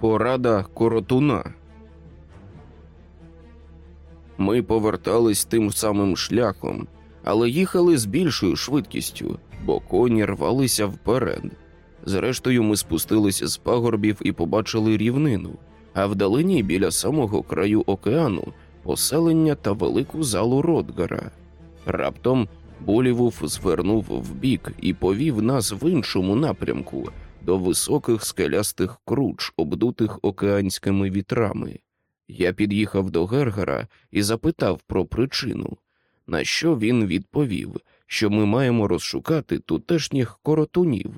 Порада коротуна. Ми повертались тим самим шляхом, але їхали з більшою швидкістю, бо коні рвалися вперед. Зрештою, ми спустилися з пагорбів і побачили рівнину, а вдалині біля самого краю океану поселення та велику залу Ротгара. Раптом Болівуф звернув вбік і повів нас в іншому напрямку до високих скелястих круч, обдутих океанськими вітрами. Я під'їхав до Гергера і запитав про причину, на що він відповів, що ми маємо розшукати тутешніх коротунів.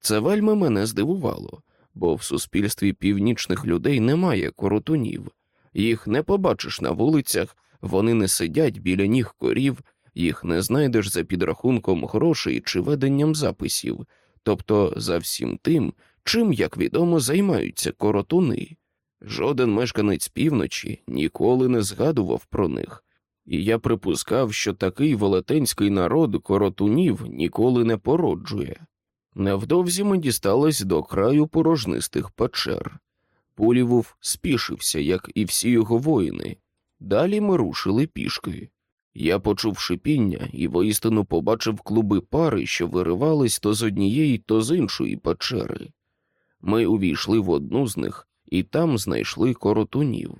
Це вельми мене здивувало, бо в суспільстві північних людей немає коротунів. Їх не побачиш на вулицях, вони не сидять біля ніг корів, їх не знайдеш за підрахунком грошей чи веденням записів, тобто за всім тим, чим, як відомо, займаються коротуни. Жоден мешканець півночі ніколи не згадував про них, і я припускав, що такий велетенський народ коротунів ніколи не породжує. Невдовзі ми дістались до краю порожнистих печер. Пулівув спішився, як і всі його воїни. Далі ми рушили пішки. Я почув шипіння і воістину побачив клуби пари, що виривались то з однієї, то з іншої печери. Ми увійшли в одну з них і там знайшли коротунів.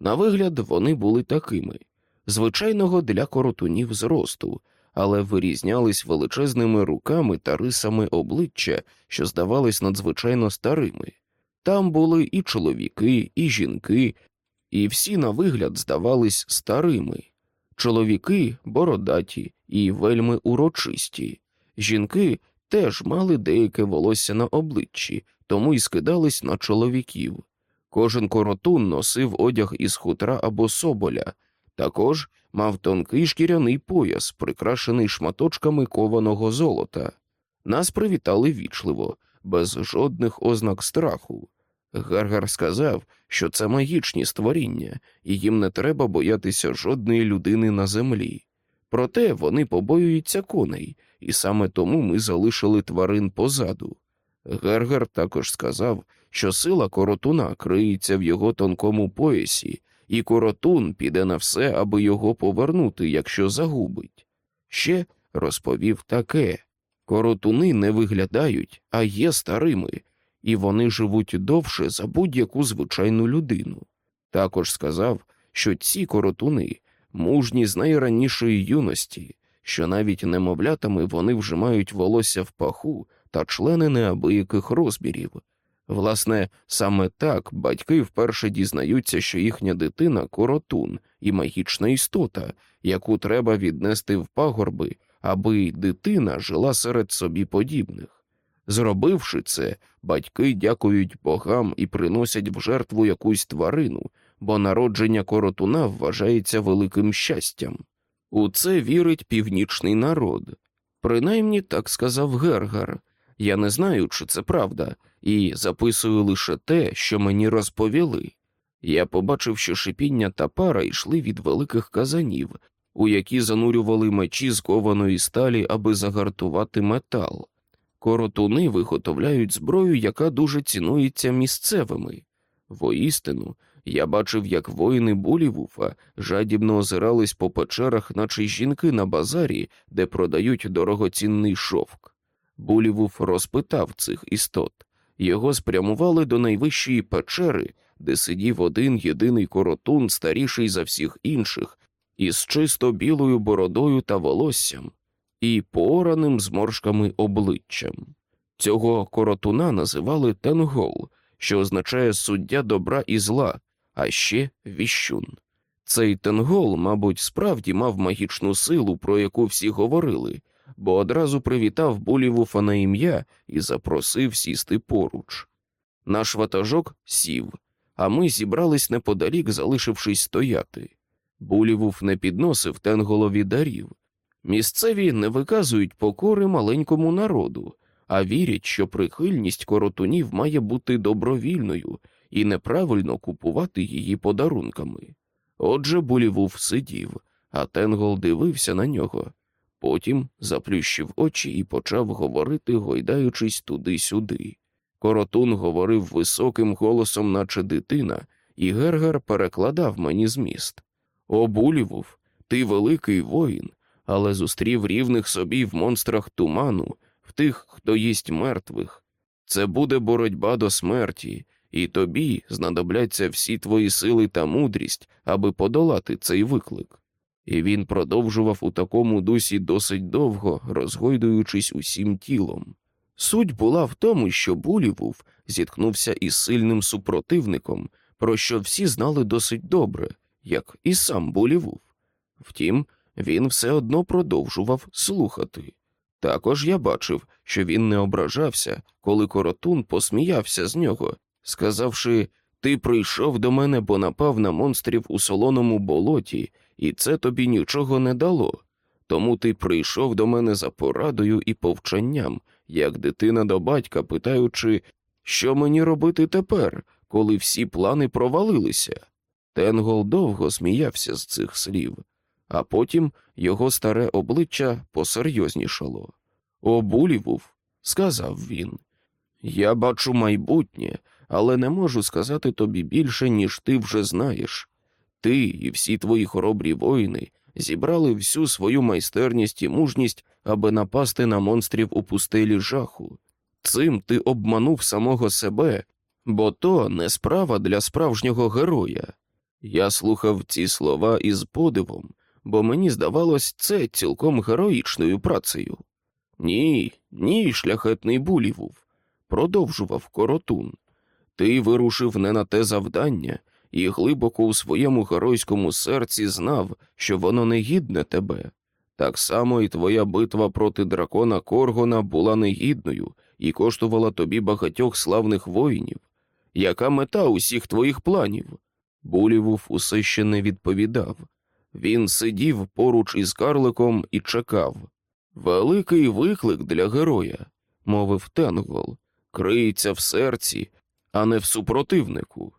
На вигляд, вони були такими звичайного для коротунів зросту, але вирізнялись величезними руками та рисами обличчя, що здавались надзвичайно старими. Там були і чоловіки, і жінки, і всі на вигляд здавались старими. Чоловіки бородаті і вельми урочисті, жінки теж мали деяке волосся на обличчі, тому й скидались на чоловіків. Кожен коротун носив одяг із хутра або соболя, також мав тонкий шкіряний пояс, прикрашений шматочками кованого золота. Нас привітали вічливо, без жодних ознак страху. Гаргар сказав, що це магічні створіння, і їм не треба боятися жодної людини на землі. Проте вони побоюються коней, і саме тому ми залишили тварин позаду. Гергер також сказав, що сила коротуна криється в його тонкому поясі, і коротун піде на все, аби його повернути, якщо загубить. Ще розповів таке коротуни не виглядають, а є старими, і вони живуть довше за будь-яку звичайну людину. Також сказав, що ці коротуни мужні з найранішої юності, що навіть немовлятами вони вже мають волосся в паху та члени неабияких розмірів. Власне, саме так батьки вперше дізнаються, що їхня дитина коротун і магічна істота, яку треба віднести в пагорби, аби дитина жила серед собі подібних. Зробивши це, батьки дякують богам і приносять в жертву якусь тварину, бо народження коротуна вважається великим щастям. У це вірить північний народ. Принаймні так сказав Гергар. Я не знаю, чи це правда, і записую лише те, що мені розповіли. Я побачив, що шипіння та пара йшли від великих казанів, у які занурювали мечі з кованої сталі, аби загартувати метал. Коротуни виготовляють зброю, яка дуже цінується місцевими. Воістину, я бачив, як воїни Булівуфа жадібно озирались по печерах, наче жінки на базарі, де продають дорогоцінний шовк. Булівуф розпитав цих істот. Його спрямували до найвищої печери, де сидів один єдиний коротун, старіший за всіх інших, із чисто білою бородою та волоссям, і поораним зморшками обличчям. Цього коротуна називали Тенгол, що означає суддя добра і зла, а ще віщун. Цей Тенгол, мабуть, справді мав магічну силу, про яку всі говорили, бо одразу привітав Булівуфа на ім'я і запросив сісти поруч. Наш ватажок сів, а ми зібрались неподалік, залишившись стояти. Булівуф не підносив Тенголові дарів. Місцеві не виказують покори маленькому народу, а вірять, що прихильність коротунів має бути добровільною і неправильно купувати її подарунками. Отже, Булівуф сидів, а Тенгол дивився на нього. Потім заплющив очі і почав говорити, гойдаючись туди-сюди. Коротун говорив високим голосом, наче дитина, і Гергер перекладав мені зміст. О, Булівув, ти великий воїн, але зустрів рівних собі в монстрах туману, в тих, хто їсть мертвих. Це буде боротьба до смерті, і тобі знадобляться всі твої сили та мудрість, аби подолати цей виклик. І він продовжував у такому дусі досить довго, розгойдуючись усім тілом. Суть була в тому, що Булівув зіткнувся із сильним супротивником, про що всі знали досить добре, як і сам Булівув. Втім, він все одно продовжував слухати. Також я бачив, що він не ображався, коли коротун посміявся з нього, сказавши Ти прийшов до мене, бо напав на монстрів у солоному болоті, і це тобі нічого не дало. Тому ти прийшов до мене за порадою і повчанням, як дитина до батька, питаючи, що мені робити тепер, коли всі плани провалилися. Тенгол довго сміявся з цих слів, а потім його старе обличчя посерйознішало. О, Булівув, сказав він, я бачу майбутнє, але не можу сказати тобі більше, ніж ти вже знаєш. Ти і всі твої хоробрі воїни зібрали всю свою майстерність і мужність, аби напасти на монстрів у пустелі жаху. Цим ти обманув самого себе, бо то не справа для справжнього героя. Я слухав ці слова із подивом, бо мені здавалось це цілком героїчною працею. Ні, ні, шляхетний булівув, продовжував коротун. Ти вирушив не на те завдання і глибоко у своєму геройському серці знав, що воно не гідне тебе. Так само і твоя битва проти дракона Коргона була негідною і коштувала тобі багатьох славних воїнів. Яка мета усіх твоїх планів? Булівув усе ще не відповідав. Він сидів поруч із карликом і чекав. Великий виклик для героя, мовив Тенгол, криється в серці, а не в супротивнику.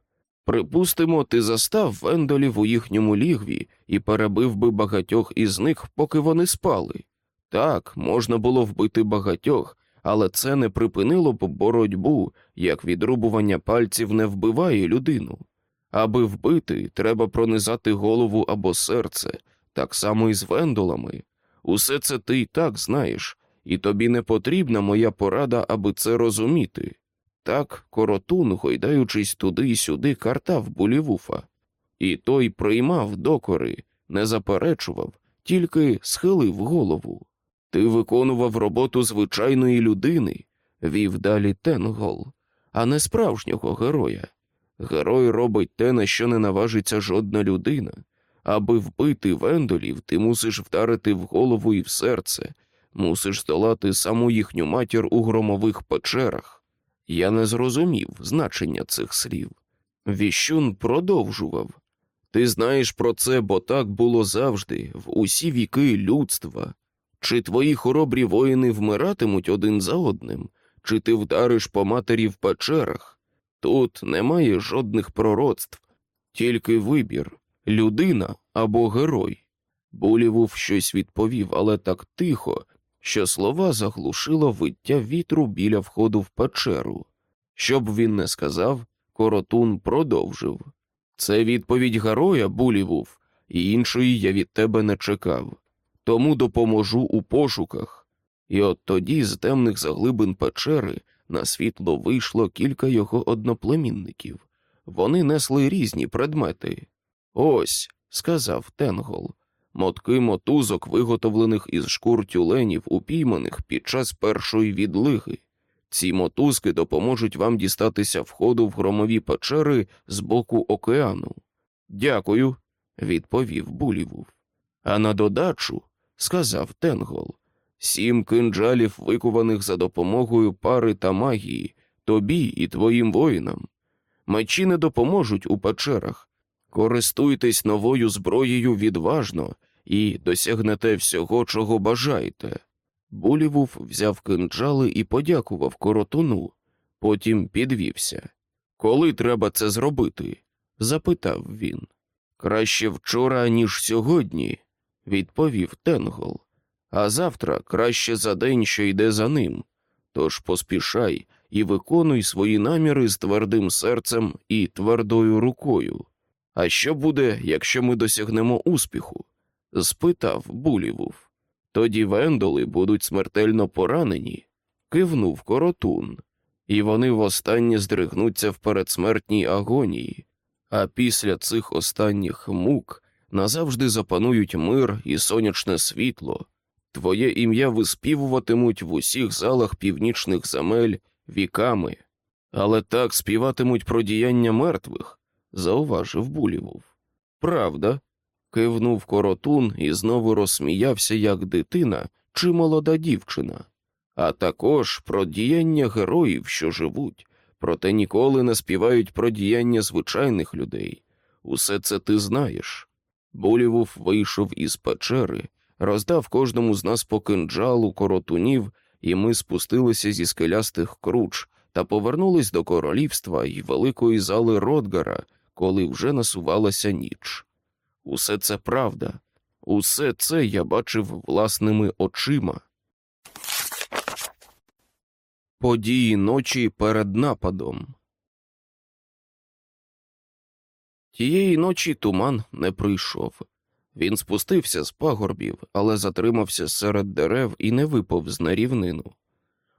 Припустимо, ти застав вендолів у їхньому лігві і перебив би багатьох із них, поки вони спали. Так, можна було вбити багатьох, але це не припинило б боротьбу, як відрубування пальців не вбиває людину. Аби вбити, треба пронизати голову або серце, так само і з вендолами. Усе це ти й так знаєш, і тобі не потрібна моя порада, аби це розуміти. Так коротун, гойдаючись туди й сюди, картав булівуфа, і той приймав докори, не заперечував, тільки схилив голову. Ти виконував роботу звичайної людини, вів далі Тенгол, а не справжнього героя. Герой робить те, на що не наважиться жодна людина. Аби вбити вендолів, ти мусиш вдарити в голову і в серце, мусиш здолати саму їхню матір у громових печерах. Я не зрозумів значення цих слів. Віщун продовжував Ти знаєш про це, бо так було завжди, в усі віки людства. Чи твої хоробрі воїни вмиратимуть один за одним, чи ти вдариш по матері в печерах? Тут немає жодних пророцтв, тільки вибір людина або герой. Булівув щось відповів, але так тихо, що слова заглушило виття вітру біля входу в печеру. Щоб він не сказав, коротун продовжив це відповідь героя Булівув, і іншої я від тебе не чекав, тому допоможу у пошуках. І от тоді з темних заглибин печери на світло вийшло кілька його одноплемінників. Вони несли різні предмети. Ось, сказав Тенгол, мотки мотузок, виготовлених із шкур тюленів, упійманих під час першої відлиги. Ці мотузки допоможуть вам дістатися входу в громові печери з боку океану. Дякую, відповів Булівув. А на додачу, сказав Тенгол, сім кинджалів, викуваних за допомогою пари та магії, тобі і твоїм воїнам. Мечі не допоможуть у печерах, Користуйтесь новою зброєю відважно і досягнете всього, чого бажаєте. Булівув взяв кинджали і подякував коротуну, потім підвівся. Коли треба це зробити? запитав він. Краще вчора, ніж сьогодні, відповів Тенгол. А завтра краще за день, що йде за ним. Тож поспішай і виконуй свої наміри з твердим серцем і твердою рукою. А що буде, якщо ми досягнемо успіху? спитав Булівув. Тоді вендоли будуть смертельно поранені, кивнув коротун, і вони востаннє здригнуться в передсмертній агонії, а після цих останніх мук назавжди запанують мир і сонячне світло. Твоє ім'я виспівуватимуть в усіх залах північних земель віками, але так співатимуть про діяння мертвих, зауважив Булівов. Правда, кивнув коротун і знову розсміявся, як дитина чи молода дівчина, а також про діяння героїв, що живуть, проте ніколи не співають про діяння звичайних людей. Усе це ти знаєш. Булівов вийшов із печери, роздав кожному з нас по кинджалу коротунів, і ми спустилися зі скелястих круч та повернулись до королівства і великої зали Ротгара, коли вже насувалася ніч. Усе це правда, усе це я бачив власними очима. Події ночі перед нападом. Тієї ночі туман не прийшов. Він спустився з пагорбів, але затримався серед дерев і не виповз на рівнину.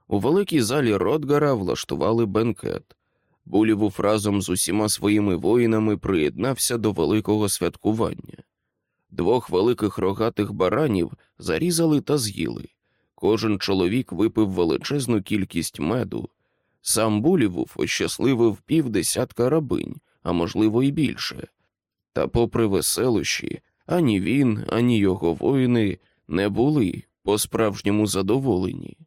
У великій залі Ротгара влаштували бенкет. Булівуф разом з усіма своїми воїнами приєднався до великого святкування. Двох великих рогатих баранів зарізали та з'їли. Кожен чоловік випив величезну кількість меду. Сам Булівуф ощасливив півдесятка рабинь, а можливо, і більше. Та, попри веселощі, ані він, ані його воїни не були по справжньому задоволені.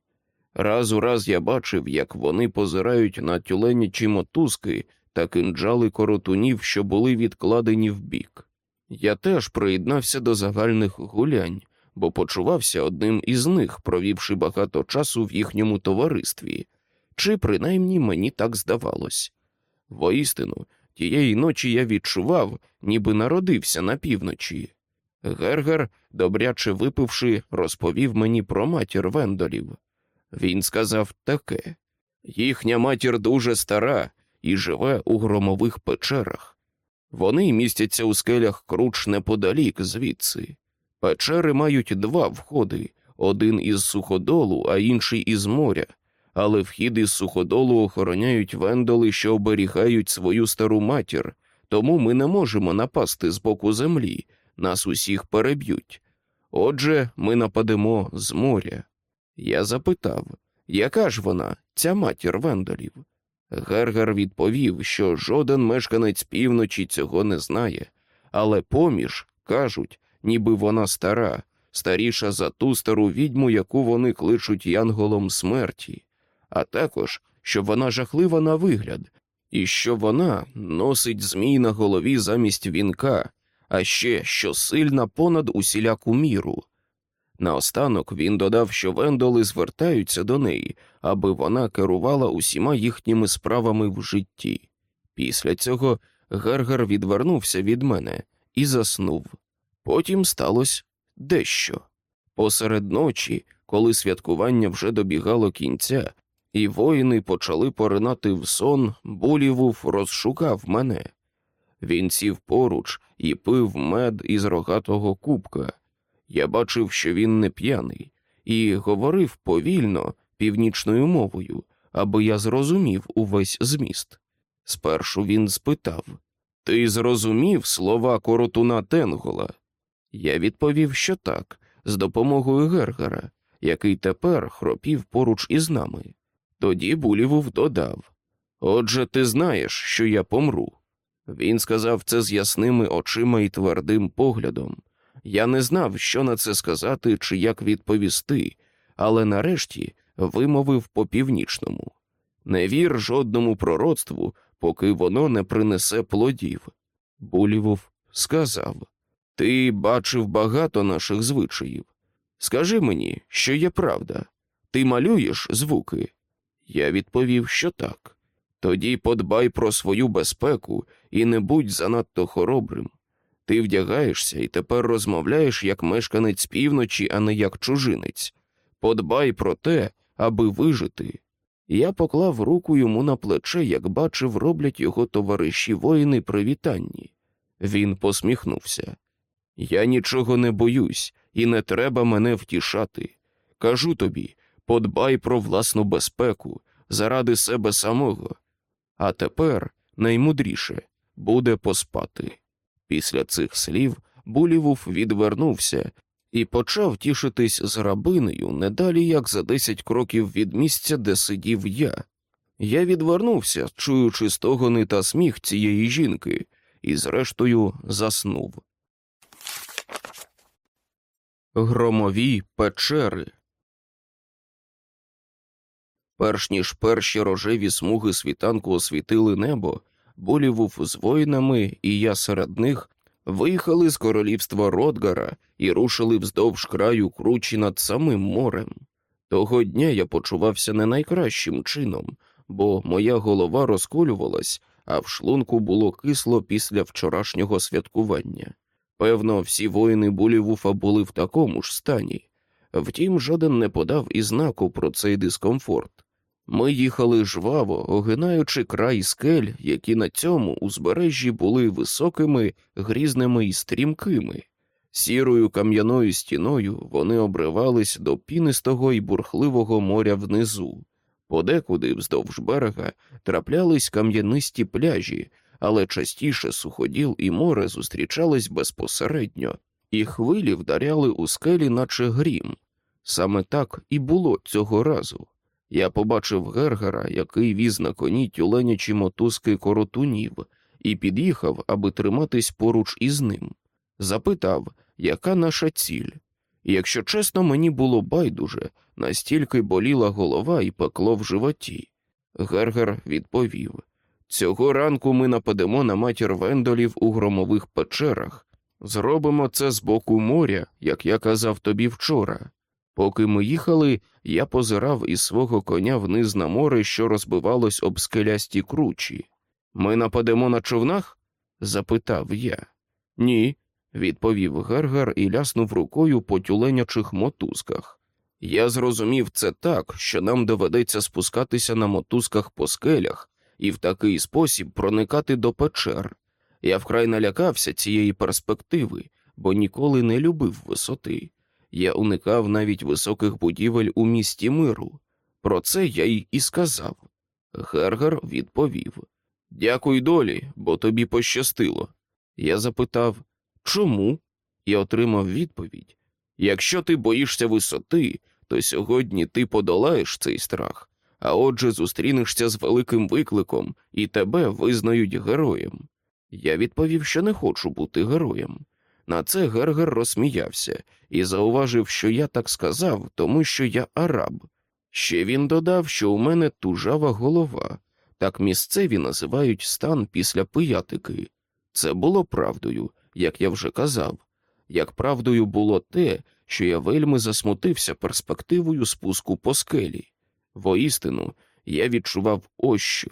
Раз у раз я бачив, як вони позирають на тюленячі мотузки та кинджали коротунів, що були відкладені вбік. Я теж приєднався до загальних гулянь, бо почувався одним із них, провівши багато часу в їхньому товаристві, чи принаймні мені так здавалось. Воістину, тієї ночі я відчував, ніби народився на півночі. Гергер, добряче випивши, розповів мені про матір вендолів. Він сказав таке їхня матір дуже стара і живе у громових печерах. Вони містяться у скелях круч неподалік звідси. Печери мають два входи один із суходолу, а інший із моря, але вхід із суходолу охороняють вендоли, що оберігають свою стару матір, тому ми не можемо напасти з боку землі, нас усіх переб'ють. Отже, ми нападемо з моря. Я запитав, яка ж вона, ця матір вендолів? Гергер відповів, що жоден мешканець півночі цього не знає, але поміж кажуть, ніби вона стара, старіша за ту стару відьму, яку вони кличуть янголом смерті, а також що вона жахлива на вигляд, і що вона носить змій на голові замість вінка, а ще що сильна понад усіляку міру. Наостанок він додав, що вендоли звертаються до неї, аби вона керувала усіма їхніми справами в житті. Після цього Гергер відвернувся від мене і заснув. Потім сталося дещо. Посеред ночі, коли святкування вже добігало кінця, і воїни почали поринати в сон, Булівуф розшукав мене. Він сів поруч і пив мед із рогатого кубка. Я бачив, що він не п'яний, і говорив повільно північною мовою, аби я зрозумів увесь зміст. Спершу він спитав Ти зрозумів слова коротуна Тенгола? Я відповів, що так, з допомогою Гергера, який тепер хропів поруч із нами. Тоді Булівув додав Отже, ти знаєш, що я помру. Він сказав це з ясними очима і твердим поглядом. Я не знав, що на це сказати чи як відповісти, але нарешті вимовив по північному не вір жодному пророцтву, поки воно не принесе плодів. Булівов сказав Ти бачив багато наших звичаїв. Скажи мені, що є правда. Ти малюєш звуки? Я відповів, що так. Тоді подбай про свою безпеку і не будь занадто хоробрим. Ти вдягаєшся і тепер розмовляєш як мешканець півночі, а не як чужинець. Подбай про те, аби вижити. Я поклав руку йому на плече, як бачив, роблять його товариші воїни при вітанні. Він посміхнувся. Я нічого не боюсь, і не треба мене втішати. Кажу тобі, подбай про власну безпеку заради себе самого. А тепер наймудріше буде поспати. Після цих слів Булівув відвернувся і почав тішитись з рабинею не далі як за десять кроків від місця, де сидів я. Я відвернувся, чуючи стогони та сміх цієї жінки, і, зрештою, заснув. Громові печери. Перш ніж перші рожеві смуги світанку освітили небо, Болівув з воїнами, і я серед них виїхали з королівства Ротгара і рушили вздовж краю кручі над самим морем. Того дня я почувався не найкращим чином, бо моя голова розколювалась, а в шлунку було кисло після вчорашнього святкування. Певно, всі воїни Булівуфа були в такому ж стані, втім, жоден не подав і знаку про цей дискомфорт. Ми їхали жваво, огинаючи край скель, які на цьому узбережжі були високими, грізними і стрімкими. Сірою кам'яною стіною вони обривались до пінистого і бурхливого моря внизу. Подекуди, вздовж берега, траплялись кам'янисті пляжі, але частіше суходіл і море зустрічались безпосередньо, і хвилі вдаряли у скелі, наче грім. Саме так і було цього разу. Я побачив Гергера, який віз на коні тюленячі мотузки коротунів, і під'їхав, аби триматись поруч із ним. Запитав, яка наша ціль. І якщо чесно, мені було байдуже, настільки боліла голова і пекло в животі. Гергер відповів Цього ранку ми нападемо на матір вендолів у громових печерах. Зробимо це з боку моря, як я казав тобі вчора. Поки ми їхали, я позирав із свого коня вниз на море, що розбивалось об скелясті кручі. Ми нападемо на човнах? запитав я. Ні, відповів Гергер і ляснув рукою по тюленячих мотузках. Я зрозумів це так, що нам доведеться спускатися на мотузках по скелях і в такий спосіб проникати до печер. Я вкрай налякався цієї перспективи, бо ніколи не любив висоти. Я уникав навіть високих будівель у місті миру. Про це я й і сказав. Гергер відповів Дякуй долі, бо тобі пощастило. Я запитав чому? І отримав відповідь Якщо ти боїшся висоти, то сьогодні ти подолаєш цей страх, а отже, зустрінешся з великим викликом і тебе визнають героєм. Я відповів, що не хочу бути героєм. На це Гергер розсміявся і зауважив, що я так сказав, тому що я араб. Ще він додав, що у мене тужава голова, так місцеві називають стан після пиятики. Це було правдою, як я вже казав. Як правдою було те, що я вельми засмутився перспективою спуску по скелі. Воістину, я відчував ось що.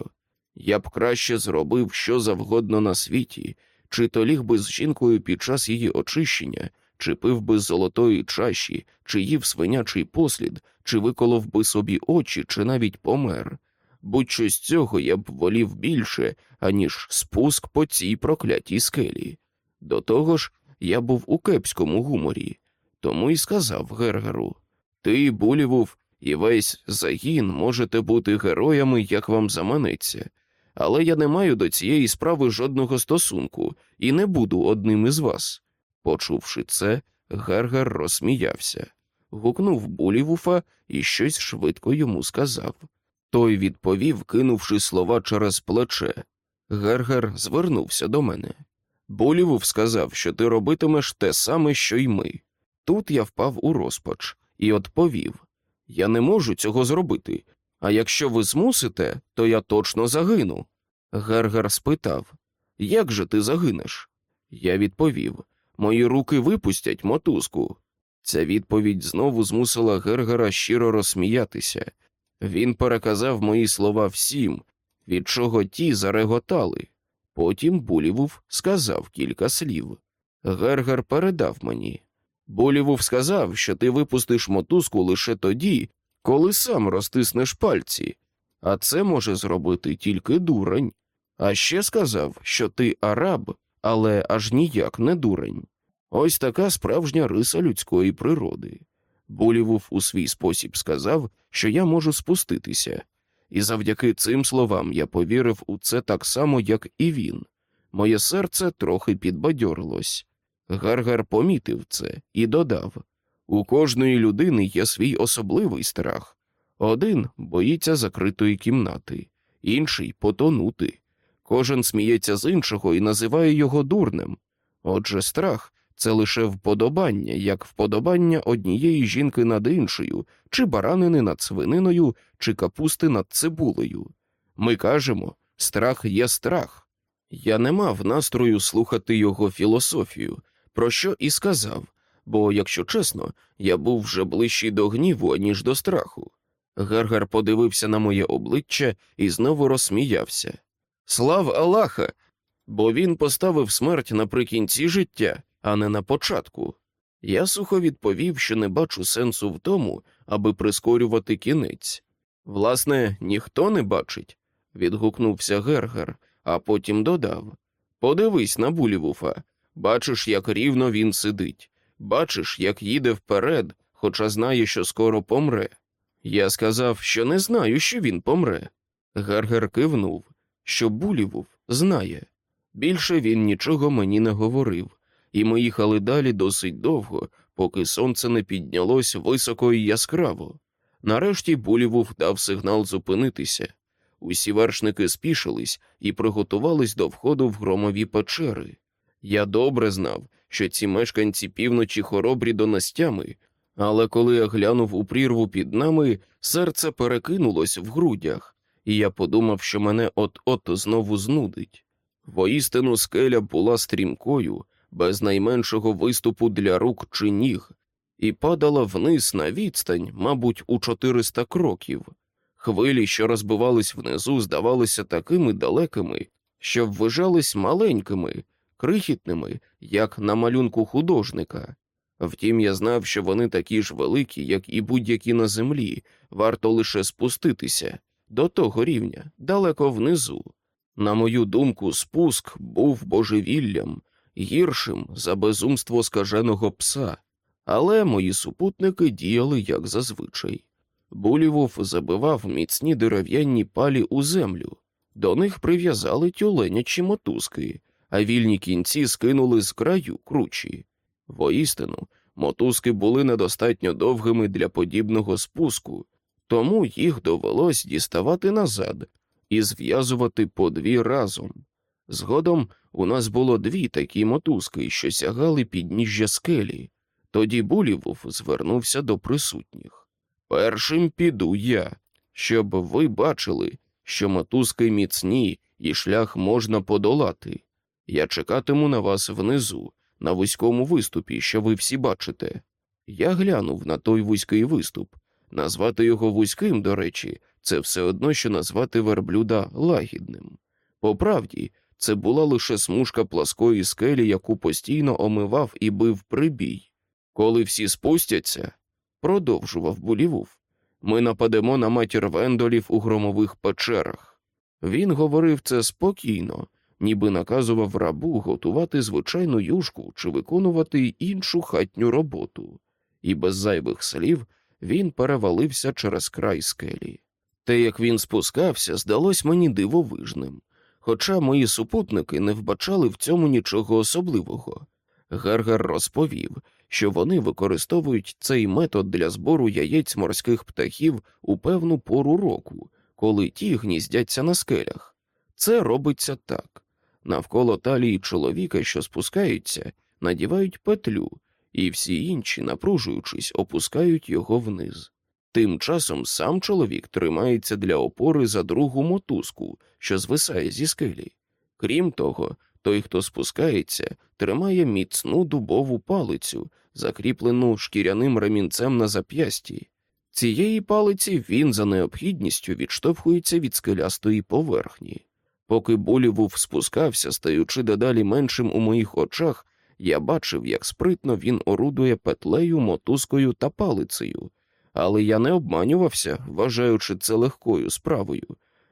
Я б краще зробив що завгодно на світі, чи то ліг би з жінкою під час її очищення, чи пив би з золотої чаші, чи їв свинячий послід, чи виколов би собі очі, чи навіть помер. Будь-що з цього я б волів більше, аніж спуск по цій проклятій скелі. До того ж, я був у кепському гуморі, тому й сказав Гергеру Ти, Булівув, і весь загін можете бути героями, як вам заманеться але я не маю до цієї справи жодного стосунку і не буду одним із вас. Почувши це, Гергер розсміявся, гукнув Булівуфа і щось швидко йому сказав. Той відповів, кинувши слова через плече. Гергер звернувся до мене. Булівуф сказав, що ти робитимеш те саме, що й ми. Тут я впав у розпач і відповів Я не можу цього зробити, а якщо ви змусите, то я точно загину. Гергер спитав Як же ти загинеш? Я відповів Мої руки випустять мотузку. Ця відповідь знову змусила Гергера щиро розсміятися. Він переказав мої слова всім, від чого ті зареготали. Потім Булівув сказав кілька слів. Гергер передав мені. Булівув сказав, що ти випустиш мотузку лише тоді, коли сам розтиснеш пальці. А це може зробити тільки дурень. А ще сказав, що ти араб, але аж ніяк не дурень. Ось така справжня риса людської природи. Болівув у свій спосіб сказав, що я можу спуститися, і завдяки цим словам я повірив у це так само, як і він. Моє серце трохи підбадьорилось. Гаргар помітив це і додав у кожної людини є свій особливий страх. Один боїться закритої кімнати, інший потонути. Кожен сміється з іншого і називає його дурним. Отже, страх це лише вподобання, як вподобання однієї жінки над іншою, чи баранини над свининою, чи капусти над цибулею. Ми кажемо страх є страх. Я не мав настрою слухати його філософію, про що і сказав, бо, якщо чесно, я був вже ближчий до гніву, ніж до страху. Гаргар подивився на моє обличчя і знову розсміявся. Слав Аллаха! Бо він поставив смерть наприкінці життя, а не на початку. Я сухо відповів, що не бачу сенсу в тому, аби прискорювати кінець. Власне, ніхто не бачить, відгукнувся Гергер, а потім додав Подивись на Булівуфа, бачиш, як рівно він сидить, бачиш, як їде вперед, хоча знає, що скоро помре. Я сказав, що не знаю, що він помре. Гергер кивнув, що Булівув знає. Більше він нічого мені не говорив, і ми їхали далі досить довго, поки сонце не піднялось високо і яскраво. Нарешті Булівув дав сигнал зупинитися. Усі вершники спішились і приготувались до входу в громові печери. Я добре знав, що ці мешканці півночі хоробрі до настями, але коли я глянув у прірву під нами, серце перекинулось в грудях, і я подумав, що мене от-от знову знудить. Воістину скеля була стрімкою, без найменшого виступу для рук чи ніг, і падала вниз на відстань, мабуть, у 400 кроків. Хвилі, що розбивались внизу, здавалися такими далекими, що ввижались маленькими, крихітними, як на малюнку художника. Втім, я знав, що вони такі ж великі, як і будь-які на землі, варто лише спуститися до того рівня, далеко внизу. На мою думку, спуск був божевіллям, гіршим за безумство скаженого пса, але мої супутники діяли як зазвичай. Булівов забивав міцні дерев'яні палі у землю, до них прив'язали тюленячі мотузки, а вільні кінці скинули з краю кручі. Воістину, мотузки були недостатньо довгими для подібного спуску, тому їх довелось діставати назад і зв'язувати по дві разом. Згодом у нас було дві такі мотузки, що сягали підніжжя скелі. Тоді Булівув звернувся до присутніх. Першим піду я, щоб ви бачили, що мотузки міцні і шлях можна подолати. Я чекатиму на вас внизу, на вузькому виступі, що ви всі бачите. Я глянув на той вузький виступ. Назвати його вузьким, до речі, це все одно, що назвати верблюда лагідним. По правді, це була лише смужка пласкої скелі, яку постійно омивав і бив прибій. Коли всі спустяться, продовжував Булівув, ми нападемо на матір вендолів у громових печерах. Він говорив це спокійно, ніби наказував рабу готувати звичайну юшку чи виконувати іншу хатню роботу, і без зайвих слів він перевалився через край скелі. Те, як він спускався, здалось мені дивовижним, хоча мої супутники не вбачали в цьому нічого особливого. Гергер розповів, що вони використовують цей метод для збору яєць морських птахів у певну пору року, коли ті гніздяться на скелях. Це робиться так навколо талії чоловіка, що спускається, надівають петлю, і всі інші, напружуючись, опускають його вниз. Тим часом сам чоловік тримається для опори за другу мотузку, що звисає зі скелі. Крім того, той, хто спускається, тримає міцну дубову палицю, закріплену шкіряним ремінцем на зап'ясті. Цієї палиці він за необхідністю відштовхується від скелястої поверхні. Поки Болівув спускався, стаючи дедалі меншим у моїх очах, я бачив, як спритно він орудує петлею, мотузкою та палицею, Але я не обманювався, вважаючи це легкою справою,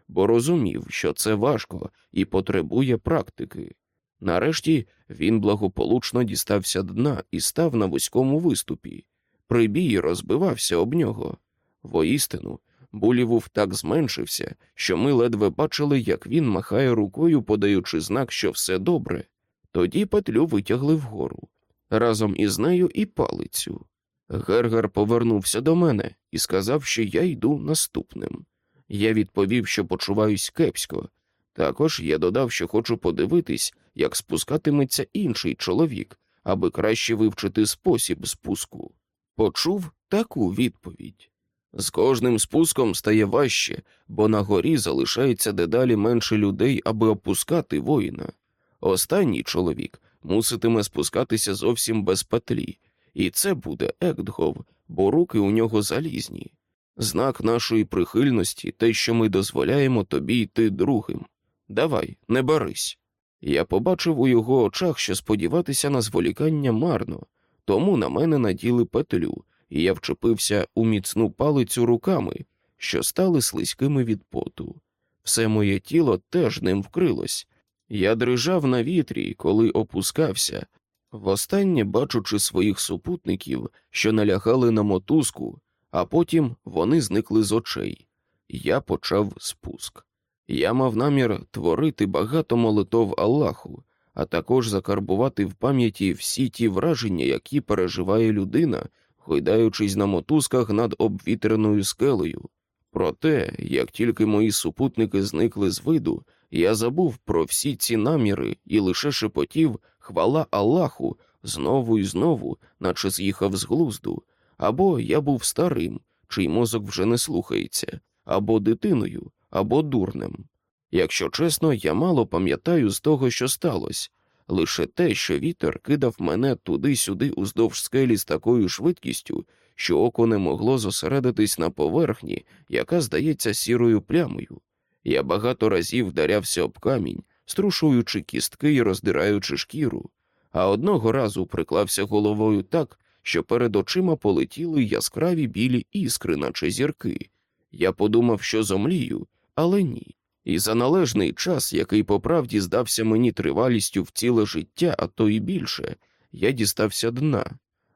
бо розумів, що це важко і потребує практики. Нарешті він благополучно дістався дна і став на вузькому виступі. Прибій розбивався об нього. Воістину, Булівув так зменшився, що ми ледве бачили, як він махає рукою, подаючи знак, що все добре. Тоді петлю витягли вгору. Разом із нею і палицю. Гергер повернувся до мене і сказав, що я йду наступним. Я відповів, що почуваюсь кепсько. Також я додав, що хочу подивитись, як спускатиметься інший чоловік, аби краще вивчити спосіб спуску. Почув таку відповідь. З кожним спуском стає важче, бо на горі залишається дедалі менше людей, аби опускати воїна. Останній чоловік муситиме спускатися зовсім без петлі, і це буде Ектгов, бо руки у нього залізні. Знак нашої прихильності те, що ми дозволяємо тобі йти другим. Давай, не барись. Я побачив у його очах, що сподіватися на зволікання марно, тому на мене наділи петлю, і я вчепився у міцну палицю руками, що стали слизькими від поту. Все моє тіло теж ним вкрилось. Я дрижав на вітрі, коли опускався, востаннє бачучи своїх супутників, що налягали на мотузку, а потім вони зникли з очей. Я почав спуск. Я мав намір творити багато молитов Аллаху, а також закарбувати в пам'яті всі ті враження, які переживає людина, гойдаючись на мотузках над обвітреною скелею. Проте, як тільки мої супутники зникли з виду, я забув про всі ці наміри і лише шепотів хвала Аллаху знову і знову, наче з'їхав з глузду, або я був старим, чий мозок вже не слухається, або дитиною, або дурнем. Якщо чесно, я мало пам'ятаю з того, що сталося, лише те, що вітер кидав мене туди-сюди уздовж скелі з такою швидкістю, що око не могло зосередитись на поверхні, яка здається сірою плямою. Я багато разів вдарявся об камінь, струшуючи кістки і роздираючи шкіру, а одного разу приклався головою так, що перед очима полетіли яскраві білі іскри, наче зірки. Я подумав, що зомлію, але ні. І за належний час, який по правді здався мені тривалістю в ціле життя, а то і більше, я дістався дна.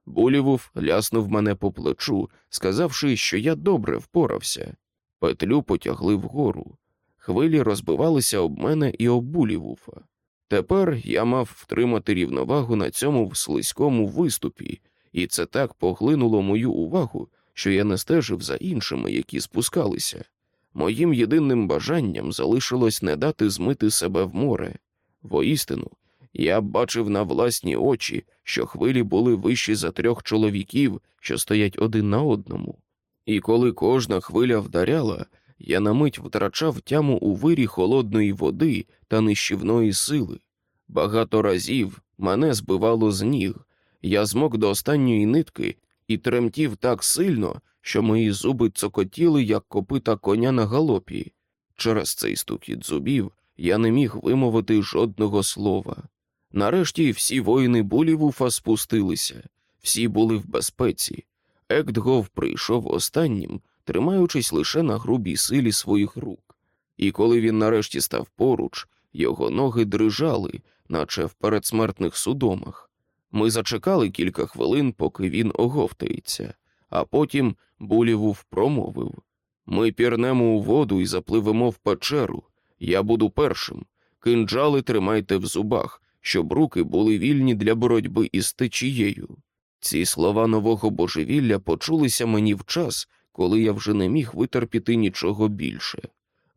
Булівув ляснув мене по плечу, сказавши, що я добре впорався. Петлю потягли вгору. Хвилі розбивалися об мене і об Булівуфа. Тепер я мав втримати рівновагу на цьому слизькому виступі, і це так поглинуло мою увагу, що я не стежив за іншими, які спускалися. Моїм єдиним бажанням залишилось не дати змити себе в море. Воістину, я бачив на власні очі, що хвилі були вищі за трьох чоловіків, що стоять один на одному. І коли кожна хвиля вдаряла, я на мить втрачав тяму у вирі холодної води та нищівної сили. Багато разів мене збивало з ніг, я змок до останньої нитки і тремтів так сильно, що мої зуби цокотіли, як копита коня на галопі. Через цей стукіт зубів я не міг вимовити жодного слова. Нарешті всі воїни Булівуфа спустилися, всі були в безпеці. Ектгов прийшов останнім, тримаючись лише на грубій силі своїх рук, і коли він нарешті став поруч, його ноги дрижали, наче в передсмертних судомах. Ми зачекали кілька хвилин, поки він оговтається, а потім Булівув промовив Ми пірнемо у воду і запливемо в печеру. Я буду першим. Кинджали тримайте в зубах, щоб руки були вільні для боротьби із течією. Ці слова нового божевілля почулися мені в час, коли я вже не міг витерпіти нічого більше.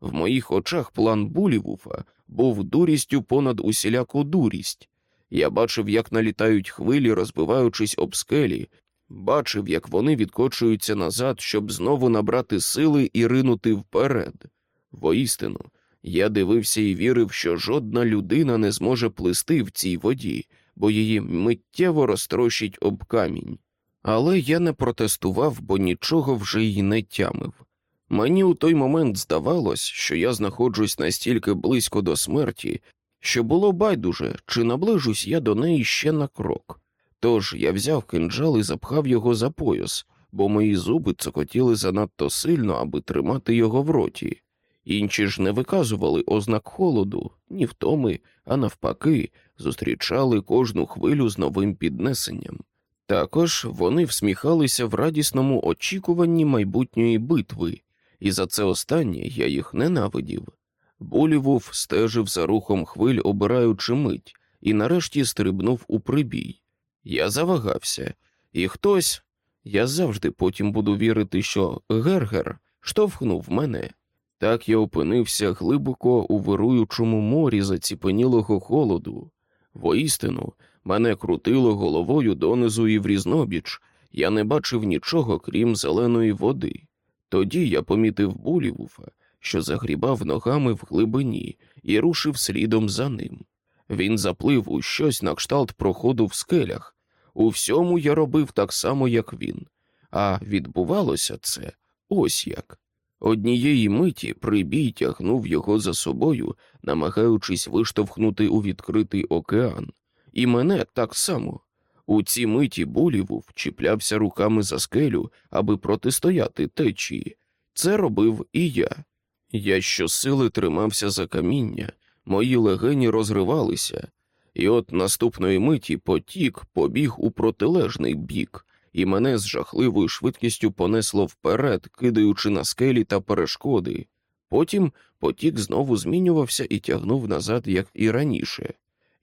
В моїх очах план Булівуфа був дурістю понад усіляку дурість. Я бачив, як налітають хвилі, розбиваючись об скелі, бачив, як вони відкочуються назад, щоб знову набрати сили і ринути вперед. Воістину, я дивився і вірив, що жодна людина не зможе плисти в цій воді, бо її миттєво розтрощить об камінь. Але я не протестував, бо нічого вже й не тямив. Мені у той момент здавалось, що я знаходжусь настільки близько до смерті, що було байдуже, чи наближусь я до неї ще на крок. Тож я взяв кинджал і запхав його за пояс, бо мої зуби цокотіли занадто сильно, аби тримати його в роті. Інші ж не виказували ознак холоду, ні втоми, а навпаки, зустрічали кожну хвилю з новим піднесенням. Також вони всміхалися в радісному очікуванні майбутньої битви, і за це останнє я їх ненавидів. Болівув стежив за рухом хвиль, обираючи мить, і нарешті стрибнув у прибій. Я завагався, і хтось, я завжди потім буду вірити, що Гергер штовхнув мене. Так я опинився глибоко у вируючому морі заціпенілого холоду. Воістину, мене крутило головою донизу і в різнобіч, я не бачив нічого, крім зеленої води. Тоді я помітив Булівуфа, що загрібав ногами в глибині, і рушив слідом за ним. Він заплив у щось на кшталт проходу в скелях. У всьому я робив так само, як він, а відбувалося це ось як. Однієї миті прибій тягнув його за собою, намагаючись виштовхнути у відкритий океан, і мене так само. У ці миті Болівув чіплявся руками за скелю, аби протистояти течії. Це робив і я. Я щосили тримався за каміння, мої легені розривалися, і от наступної миті потік побіг у протилежний бік, і мене з жахливою швидкістю понесло вперед, кидаючи на скелі та перешкоди. Потім потік знову змінювався і тягнув назад, як і раніше.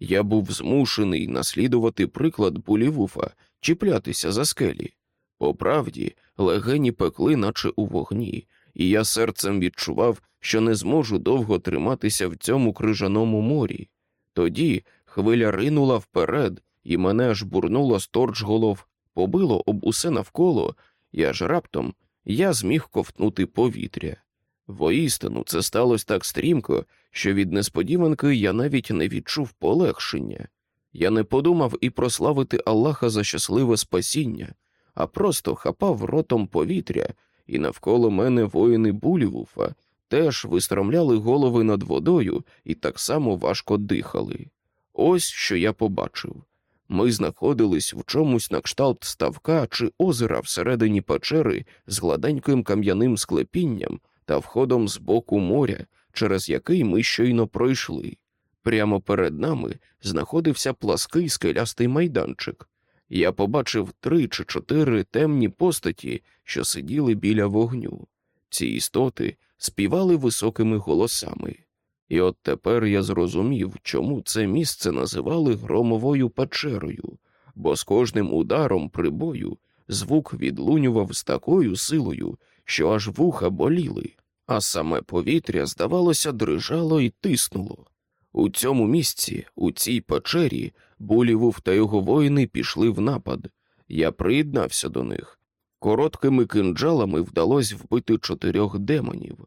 Я був змушений наслідувати приклад Булівуфа, чіплятися за скелі. По правді, легені пекли, наче у вогні, і я серцем відчував, що не зможу довго триматися в цьому крижаному морі. Тоді хвиля ринула вперед, і мене аж бурнуло сторч голов, побило об усе навколо, і аж раптом я зміг ковтнути повітря. Воістину, це сталося так стрімко, що від несподіванки я навіть не відчув полегшення. Я не подумав і прославити Аллаха за щасливе спасіння, а просто хапав ротом повітря, і навколо мене воїни Булівуфа теж вистромляли голови над водою і так само важко дихали. Ось що я побачив. Ми знаходились в чомусь на кшталт ставка чи озера всередині печери з гладеньким кам'яним склепінням та входом з боку моря, через який ми щойно пройшли. Прямо перед нами знаходився плаский скелястий майданчик. Я побачив три чи чотири темні постаті, що сиділи біля вогню. Ці істоти співали високими голосами. І от тепер я зрозумів, чому це місце називали громовою печерою, бо з кожним ударом прибою звук відлунював з такою силою, що аж вуха боліли, а саме повітря, здавалося, дрижало і тиснуло. У цьому місці, у цій печері, Булівув та його воїни пішли в напад. Я приєднався до них. Короткими кинджалами вдалося вбити чотирьох демонів.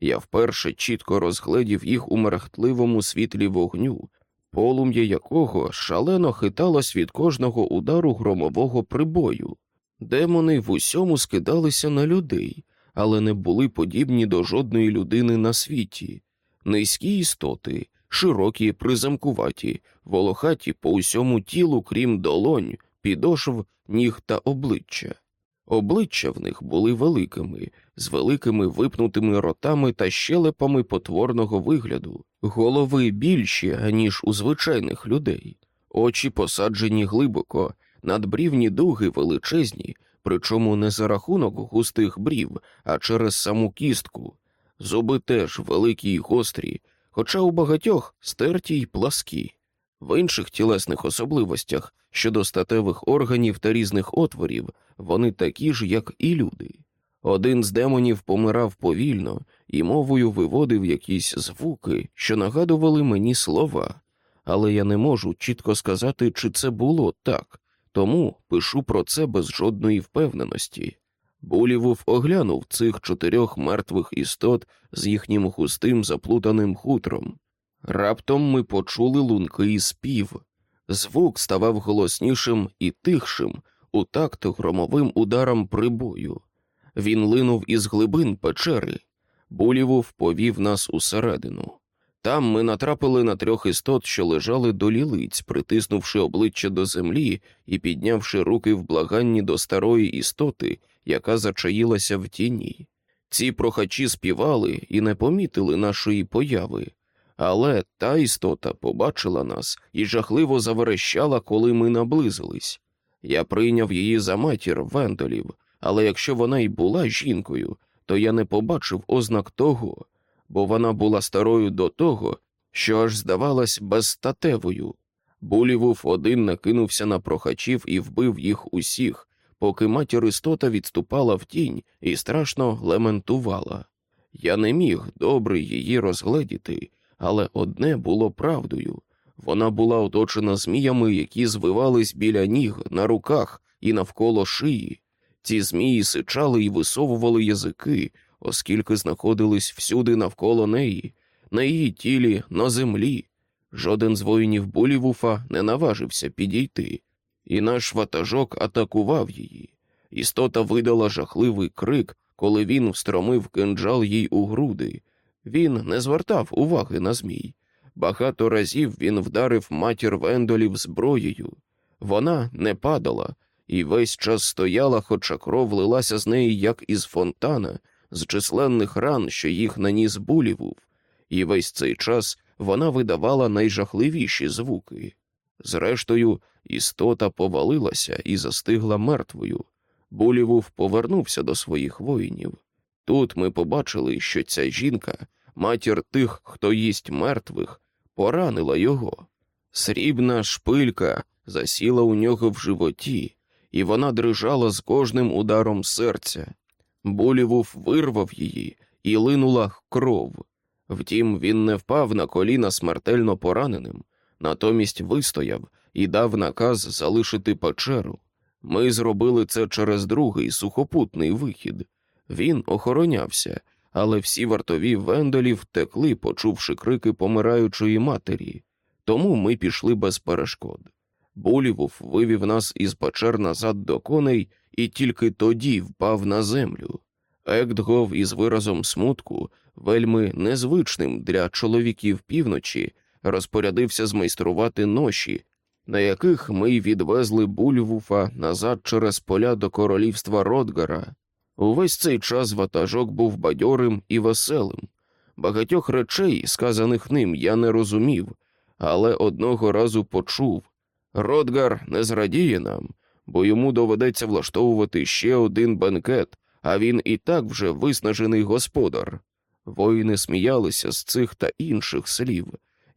Я вперше чітко розгледів їх у мерехтливому світлі вогню, полум'я якого шалено хиталось від кожного удару громового прибою. Демони в усьому скидалися на людей, але не були подібні до жодної людини на світі, низькі істоти, широкі, призамкуваті, волохаті по усьому тілу, крім долонь, підошв, ніг та обличчя. Обличчя в них були великими, з великими випнутими ротами та щелепами потворного вигляду, голови більші, ніж у звичайних людей, очі посаджені глибоко, надбрівні дуги величезні, причому не за рахунок густих брів, а через саму кістку, зуби теж великі й гострі, хоча у багатьох стерті й пласкі. В інших тілесних особливостях щодо статевих органів та різних отворів вони такі ж, як і люди. Один з демонів помирав повільно і мовою виводив якісь звуки, що нагадували мені слова, але я не можу чітко сказати, чи це було так, тому пишу про це без жодної впевненості. Булівув оглянув цих чотирьох мертвих істот з їхнім густим заплутаним хутром. Раптом ми почули лункий спів. Звук ставав голоснішим і тихшим у такт громовим ударом прибою. Він линув із глибин печери. Булівув повів нас усередину. Там ми натрапили на трьох істот, що лежали до лілиць, притиснувши обличчя до землі і піднявши руки в благанні до старої істоти, яка зачаїлася в тіні. Ці прохачі співали і не помітили нашої появи, але та істота побачила нас і жахливо заверещала, коли ми наблизились. Я прийняв її за матір Вендолів, але якщо вона й була жінкою, то я не побачив ознак того, бо вона була старою до того, що аж здавалась безстатевою. Булівув один накинувся на прохачів і вбив їх усіх, поки матір істота відступала в тінь і страшно лементувала. Я не міг добре її розгледіти, але одне було правдою вона була оточена зміями, які звивались біля ніг, на руках і навколо шиї. Ці змії сичали і висовували язики, оскільки знаходились всюди навколо неї, на її тілі, на землі. Жоден з воїнів Булівуфа не наважився підійти, і наш ватажок атакував її. Істота видала жахливий крик, коли він встромив кинджал їй у груди. Він не звертав уваги на змій. Багато разів він вдарив матір Вендолів зброєю. Вона не падала і весь час стояла, хоча кров лилася з неї, як із фонтана, з численних ран, що їх наніс булівув, і весь цей час вона видавала найжахливіші звуки. Зрештою, істота повалилася і застигла мертвою. Булівув повернувся до своїх воїнів. Тут ми побачили, що ця жінка, матір тих, хто їсть мертвих, поранила його. Срібна шпилька засіла у нього в животі, і вона дрижала з кожним ударом серця. Булівув вирвав її і линула кров. Втім, він не впав на коліна смертельно пораненим, натомість вистояв і дав наказ залишити печеру. Ми зробили це через другий сухопутний вихід. Він охоронявся, але всі вартові вендолі втекли, почувши крики помираючої матері, тому ми пішли без перешкод. Булівув вивів нас із печер назад до коней і тільки тоді впав на землю. Ектгов із виразом смутку, вельми незвичним для чоловіків півночі, розпорядився змайструвати ноші, на яких ми відвезли Бульвуфа назад через поля до королівства Ротгара. Увесь цей час ватажок був бадьорим і веселим. Багатьох речей, сказаних ним, я не розумів, але одного разу почув Ротгар не зрадіє нам, бо йому доведеться влаштовувати ще один бенкет, а він і так вже виснажений господар. Воїни сміялися з цих та інших слів.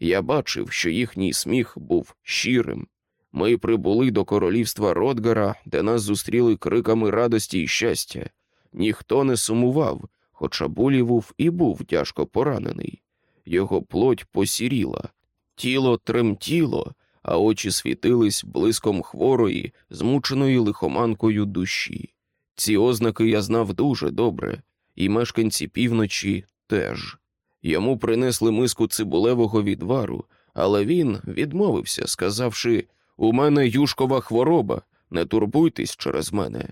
Я бачив, що їхній сміх був щирим. Ми прибули до королівства Ротгара, де нас зустріли криками радості і щастя. Ніхто не сумував, хоча Булівув і був тяжко поранений. Його плоть посіріла, тіло тремтіло, а очі світились блиском хворої, змученої лихоманкою душі. Ці ознаки я знав дуже добре, і мешканці півночі теж. Йому принесли миску цибулевого відвару, але він відмовився, сказавши У мене юшкова хвороба, не турбуйтесь через мене.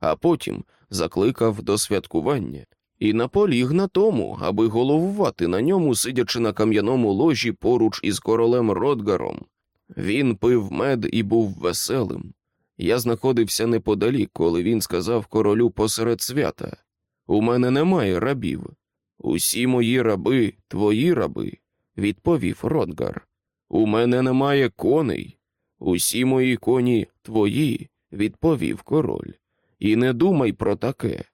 А потім закликав до святкування і наполіг на тому, аби головувати на ньому, сидячи на кам'яному ложі поруч із королем Ротгаром. Він пив мед і був веселим. Я знаходився неподалік, коли він сказав королю посеред свята У мене немає рабів. Усі мої раби твої раби, відповів Ротгар. У мене немає коней. Усі мої коні твої, відповів король. І не думай про таке.